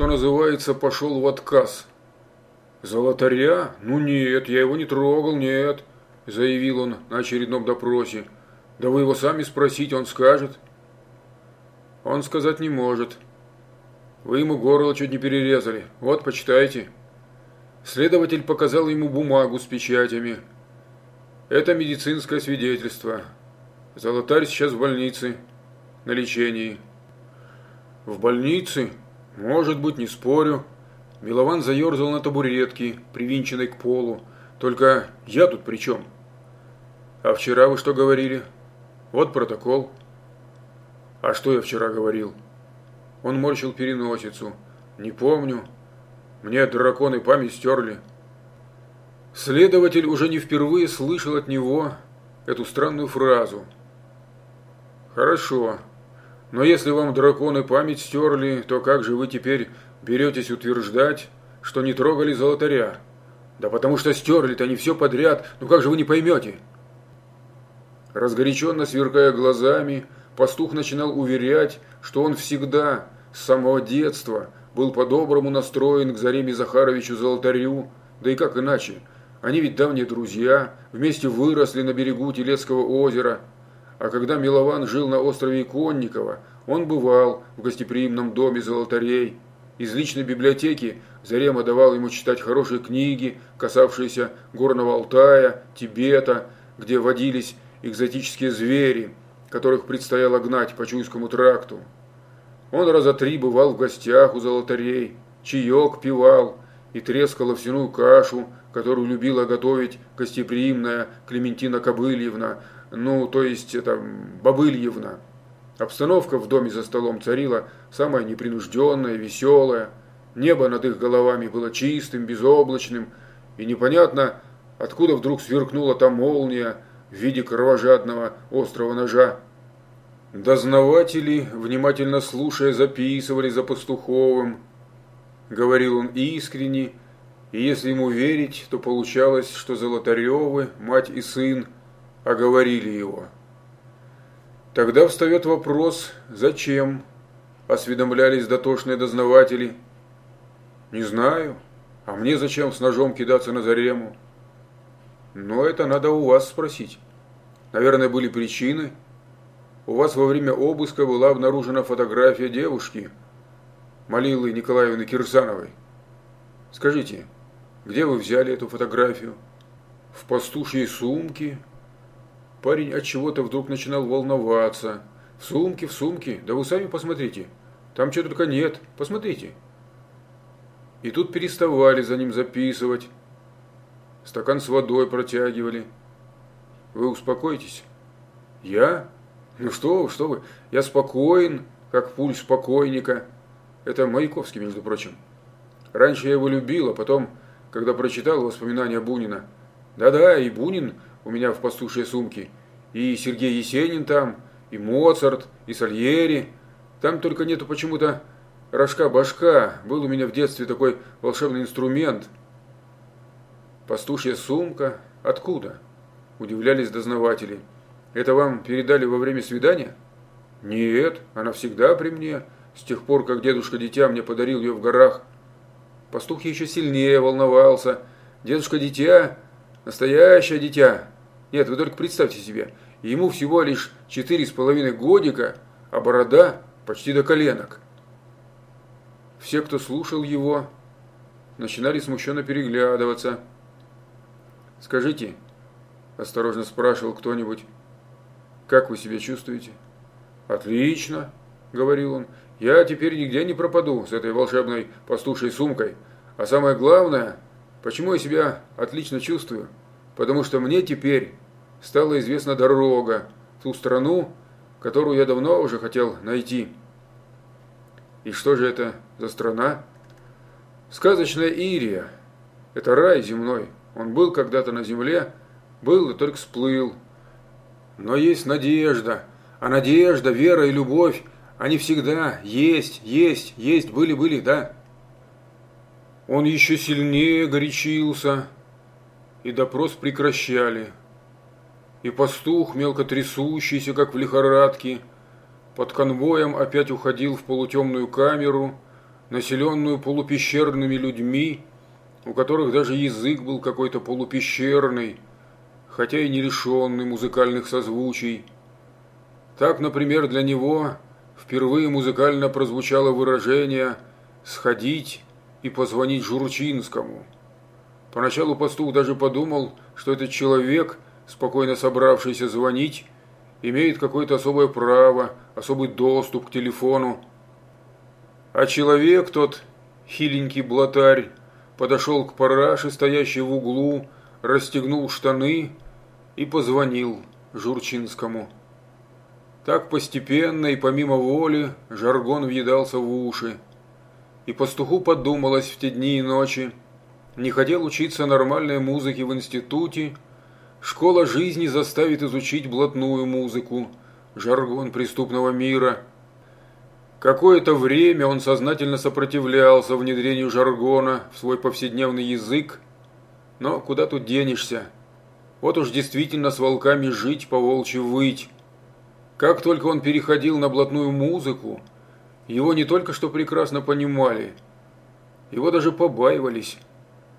что называется, пошел в отказ. Золотаря? Ну нет, я его не трогал, нет, заявил он на очередном допросе. Да вы его сами спросите, он скажет. Он сказать не может. Вы ему горло чуть не перерезали. Вот, почитайте. Следователь показал ему бумагу с печатями. Это медицинское свидетельство. Золотарь сейчас в больнице, на лечении. В больнице? Может быть, не спорю. Милован заерзал на табуретке, привинченной к полу. Только я тут при чем? А вчера вы что говорили? Вот протокол. А что я вчера говорил? Он морщил переносицу. Не помню. Мне драконы память стерли. Следователь уже не впервые слышал от него эту странную фразу. Хорошо. Но если вам драконы память стерли, то как же вы теперь беретесь утверждать, что не трогали золотаря? Да потому что стерли-то они все подряд, ну как же вы не поймете? Разгоряченно сверкая глазами, пастух начинал уверять, что он всегда, с самого детства, был по-доброму настроен к Зареме Захаровичу Золотарю, да и как иначе? Они ведь давние друзья, вместе выросли на берегу Телецкого озера, а когда Милован жил на острове Иконникова, он бывал в гостеприимном доме золотарей. Из личной библиотеки Зарема давал ему читать хорошие книги, касавшиеся Горного Алтая, Тибета, где водились экзотические звери, которых предстояло гнать по Чуйскому тракту. Он раза три бывал в гостях у золотарей, чаек пивал и трескал овсяную кашу, которую любила готовить гостеприимная Клементина Кобыльевна, ну, то есть это Бабыльевна. Обстановка в доме за столом царила самая непринужденная, веселая. Небо над их головами было чистым, безоблачным, и непонятно, откуда вдруг сверкнула та молния, в виде кровожадного острого ножа. Дознаватели, внимательно слушая, записывали за Пастуховым. Говорил он искренне, и если ему верить, то получалось, что Золотаревы, мать и сын, оговорили его. Тогда встает вопрос, зачем? Осведомлялись дотошные дознаватели. Не знаю. А мне зачем с ножом кидаться на Зарему? Но это надо у вас спросить. Наверное, были причины. У вас во время обыска была обнаружена фотография девушки, Малилы Николаевны Кирсановой. Скажите, где вы взяли эту фотографию? В пастушьей сумке? Парень от чего-то вдруг начинал волноваться. В сумке, в сумке, да вы сами посмотрите. Там чего только нет, посмотрите. И тут переставали за ним записывать. Стакан с водой протягивали. Вы успокойтесь. Я? Ну что вы, что вы. Я спокоен, как пульс покойника. Это Маяковский, между прочим. Раньше я его любил, а потом, когда прочитал воспоминания Бунина. Да-да, и Бунин у меня в пастушьей сумке. И Сергей Есенин там, и Моцарт, и Сальери. Там только нету почему-то рожка-башка. Был у меня в детстве такой волшебный инструмент – Пастушья сумка? Откуда? Удивлялись дознаватели. Это вам передали во время свидания? Нет, она всегда при мне. С тех пор, как дедушка-дитя мне подарил ее в горах. Пастух еще сильнее волновался. Дедушка-дитя, настоящее дитя. Нет, вы только представьте себе, ему всего лишь четыре с половиной годика, а борода почти до коленок. Все, кто слушал его, начинали смущенно переглядываться. «Скажите», – осторожно спрашивал кто-нибудь, – «как вы себя чувствуете?» «Отлично», – говорил он, – «я теперь нигде не пропаду с этой волшебной пастушей сумкой. А самое главное, почему я себя отлично чувствую? Потому что мне теперь стала известна дорога ту страну, которую я давно уже хотел найти». «И что же это за страна?» «Сказочная Ирия. Это рай земной». Он был когда-то на земле, был и только сплыл. Но есть надежда, а надежда, вера и любовь, они всегда есть, есть, есть, были-были, да. Он еще сильнее горячился, и допрос прекращали. И пастух, мелко трясущийся, как в лихорадке, под конвоем опять уходил в полутемную камеру, населенную полупещерными людьми, у которых даже язык был какой-то полупещерный, хотя и не лишенный музыкальных созвучий. Так, например, для него впервые музыкально прозвучало выражение «сходить и позвонить Журчинскому». Поначалу пастух даже подумал, что этот человек, спокойно собравшийся звонить, имеет какое-то особое право, особый доступ к телефону. А человек тот, хиленький блатарь, подошел к параше, стоящей в углу, расстегнул штаны и позвонил Журчинскому. Так постепенно и помимо воли жаргон въедался в уши. И пастуху подумалось в те дни и ночи, не хотел учиться нормальной музыке в институте, школа жизни заставит изучить блатную музыку, жаргон преступного мира. Какое-то время он сознательно сопротивлялся внедрению жаргона в свой повседневный язык, но куда тут денешься? Вот уж действительно с волками жить, по волчьи выть. Как только он переходил на блатную музыку, его не только что прекрасно понимали, его даже побаивались,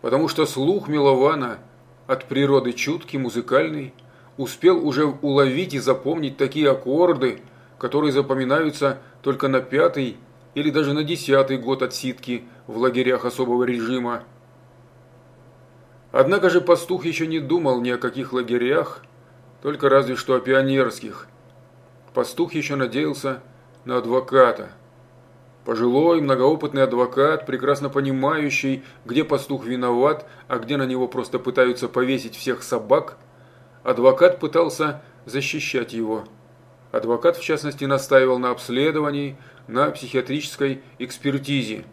потому что слух Милована от природы чуткий, музыкальный, успел уже уловить и запомнить такие аккорды, которые запоминаются только на пятый или даже на десятый год отсидки в лагерях особого режима. Однако же пастух еще не думал ни о каких лагерях, только разве что о пионерских – Пастух еще надеялся на адвоката. Пожилой, многоопытный адвокат, прекрасно понимающий, где пастух виноват, а где на него просто пытаются повесить всех собак, адвокат пытался защищать его. Адвокат, в частности, настаивал на обследовании, на психиатрической экспертизе.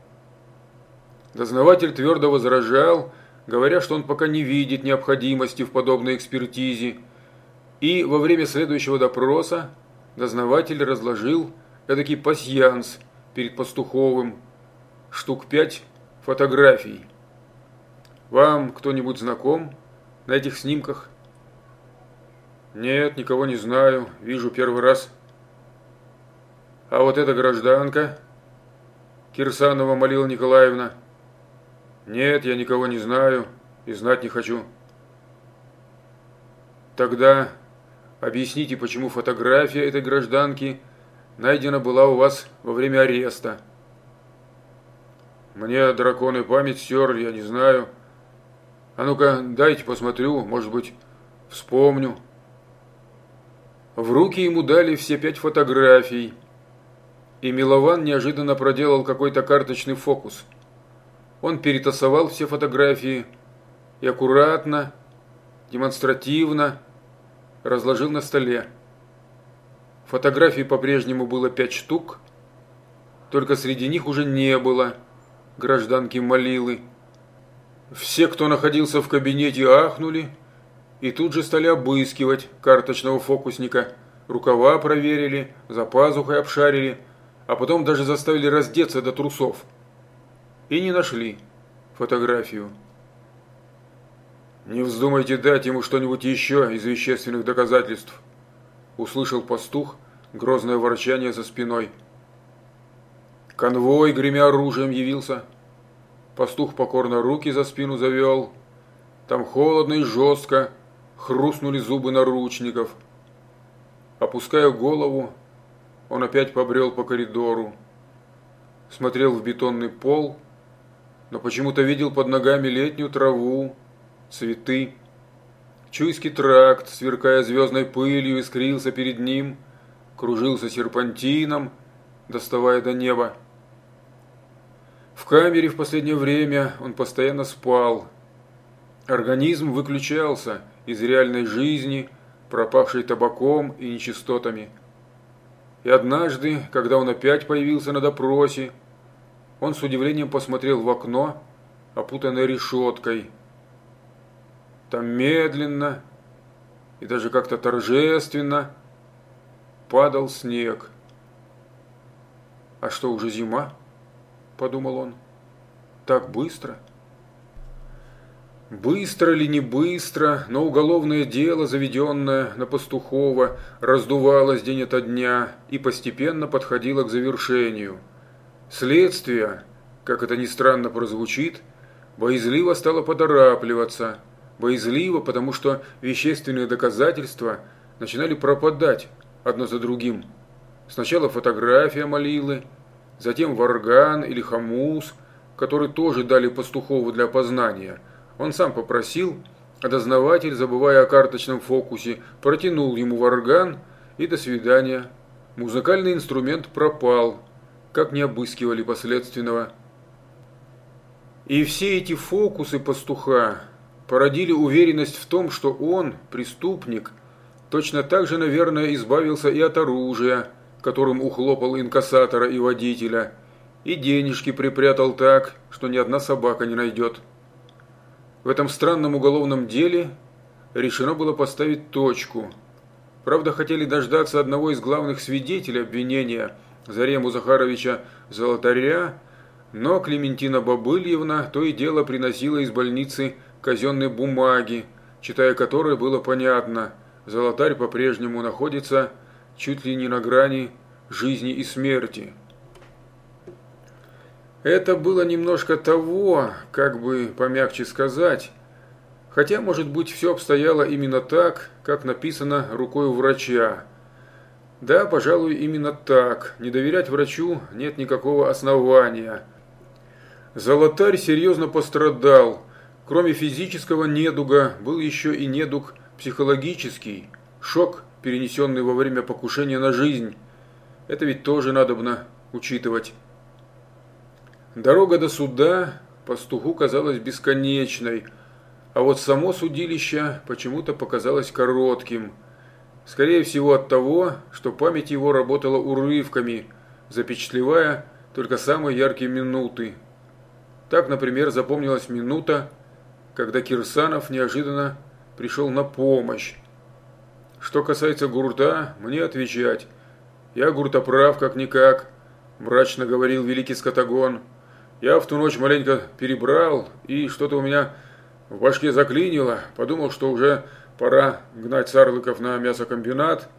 Дознаватель твердо возражал, говоря, что он пока не видит необходимости в подобной экспертизе, и во время следующего допроса дознаватель разложил эдакий пасьянс перед Пастуховым, штук пять фотографий. Вам кто-нибудь знаком на этих снимках? Нет, никого не знаю, вижу первый раз. А вот эта гражданка, Кирсанова Малила Николаевна. Нет, я никого не знаю и знать не хочу. Тогда Объясните, почему фотография этой гражданки найдена была у вас во время ареста. Мне драконы память стер, я не знаю. А ну-ка, дайте посмотрю, может быть, вспомню. В руки ему дали все пять фотографий, и Милован неожиданно проделал какой-то карточный фокус. Он перетасовал все фотографии и аккуратно, демонстративно, разложил на столе. Фотографий по-прежнему было пять штук, только среди них уже не было гражданки Малилы. Все, кто находился в кабинете, ахнули и тут же стали обыскивать карточного фокусника. Рукава проверили, за пазухой обшарили, а потом даже заставили раздеться до трусов. И не нашли фотографию. «Не вздумайте дать ему что-нибудь еще из вещественных доказательств», услышал пастух грозное ворчание за спиной. Конвой, гремя оружием, явился. Пастух покорно руки за спину завел. Там холодно и жестко хрустнули зубы наручников. Опуская голову, он опять побрел по коридору. Смотрел в бетонный пол, но почему-то видел под ногами летнюю траву, цветы. Чуйский тракт, сверкая звездной пылью, искрился перед ним, кружился серпантином, доставая до неба. В камере в последнее время он постоянно спал. Организм выключался из реальной жизни, пропавшей табаком и нечистотами. И однажды, когда он опять появился на допросе, он с удивлением посмотрел в окно, опутанное решеткой – там медленно и даже как-то торжественно падал снег. «А что, уже зима?» – подумал он. «Так быстро?» Быстро ли не быстро, но уголовное дело, заведенное на Пастухова, раздувалось день ото дня и постепенно подходило к завершению. Следствие, как это ни странно прозвучит, боязливо стала поторапливаться. Боязливо, потому что вещественные доказательства начинали пропадать одно за другим. Сначала фотография Малилы, затем варган или хамус, который тоже дали пастухову для опознания. Он сам попросил, а дознаватель, забывая о карточном фокусе, протянул ему варган и до свидания. Музыкальный инструмент пропал, как не обыскивали последственного. И все эти фокусы пастуха породили уверенность в том, что он, преступник, точно так же, наверное, избавился и от оружия, которым ухлопал инкассатора и водителя, и денежки припрятал так, что ни одна собака не найдет. В этом странном уголовном деле решено было поставить точку. Правда, хотели дождаться одного из главных свидетелей обвинения, Зарему Захаровича Золотаря, но Клементина Бабыльевна то и дело приносила из больницы казенные бумаги, читая которые было понятно, Золотарь по-прежнему находится чуть ли не на грани жизни и смерти. Это было немножко того, как бы помягче сказать, хотя, может быть, все обстояло именно так, как написано рукой врача. Да, пожалуй, именно так. Не доверять врачу нет никакого основания. Золотарь серьезно пострадал. Кроме физического недуга, был еще и недуг психологический, шок – перенесенный во время покушения на жизнь. Это ведь тоже надобно учитывать. Дорога до суда пастуху казалась бесконечной, а вот само судилище почему-то показалось коротким. Скорее всего от того, что память его работала урывками, запечатлевая только самые яркие минуты. Так, например, запомнилась минута, когда Кирсанов неожиданно пришел на помощь, что касается гурта, мне отвечать. Я гуртоправ как-никак, мрачно говорил великий скотагон. Я в ту ночь маленько перебрал, и что-то у меня в башке заклинило. Подумал, что уже пора гнать сарлыков на мясокомбинат.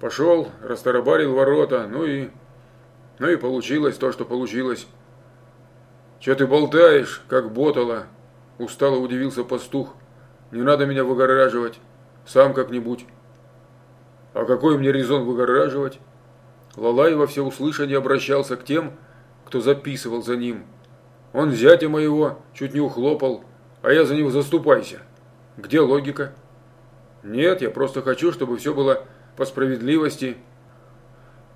Пошел, растарабарил ворота, ну и... Ну и получилось то, что получилось. «Че ты болтаешь, как ботала?» Устало удивился пастух. «Не надо меня выгораживать. Сам как-нибудь». А какой мне резон выгораживать? Лалай во всеуслышание обращался к тем, кто записывал за ним. Он зятя моего чуть не ухлопал, а я за него заступайся. Где логика? Нет, я просто хочу, чтобы все было по справедливости.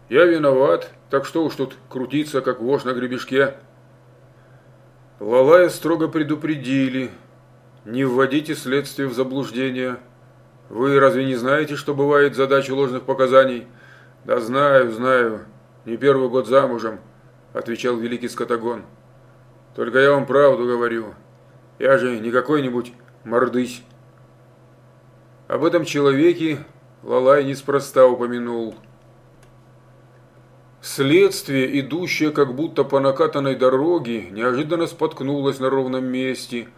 Я виноват, так что уж тут крутиться, как вож на гребешке. Лалая строго предупредили, не вводите следствие в заблуждение. Вы разве не знаете, что бывает задача ложных показаний? Да знаю, знаю. Не первый год замужем, отвечал великий скотагон. Только я вам правду говорю. Я же не какой-нибудь мордысь. Об этом человеке Лалай неспроста упомянул. Следствие, идущее как будто по накатанной дороге, неожиданно споткнулось на ровном месте,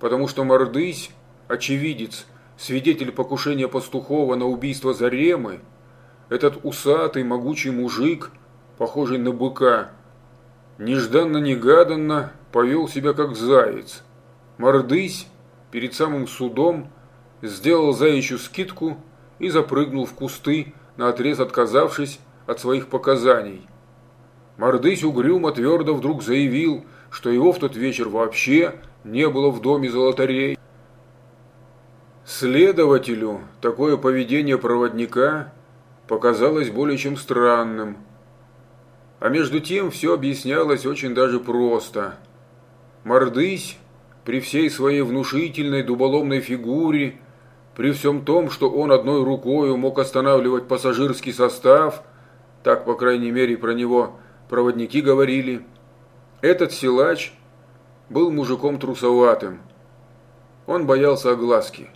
потому что мордысь, очевидец, свидетель покушения Пастухова на убийство Заремы, этот усатый, могучий мужик, похожий на быка, нежданно-негаданно повел себя как заяц. Мордысь перед самым судом сделал заячью скидку и запрыгнул в кусты, наотрез отказавшись от своих показаний. Мордысь угрюмо твердо вдруг заявил, что его в тот вечер вообще не было в доме золотарей. Следователю такое поведение проводника показалось более чем странным. А между тем все объяснялось очень даже просто. Мордысь при всей своей внушительной дуболомной фигуре, при всем том, что он одной рукой мог останавливать пассажирский состав, так, по крайней мере, про него проводники говорили, этот силач был мужиком трусоватым. Он боялся огласки.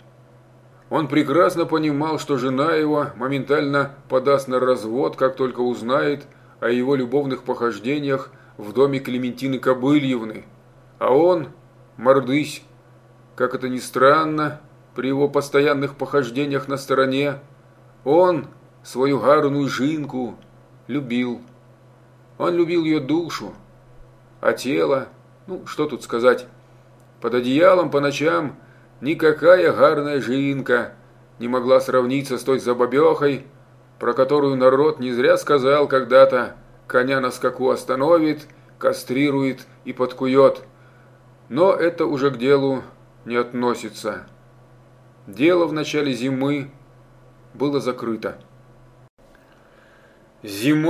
Он прекрасно понимал, что жена его моментально подаст на развод, как только узнает о его любовных похождениях в доме Клементины Кобыльевны. А он, мордысь, как это ни странно, при его постоянных похождениях на стороне, он свою гарную жинку любил. Он любил ее душу, а тело Ну, что тут сказать. Под одеялом по ночам никакая гарная жинка не могла сравниться с той забабехой, про которую народ не зря сказал когда-то, коня на скаку остановит, кастрирует и подкует. Но это уже к делу не относится. Дело в начале зимы было закрыто. Зимой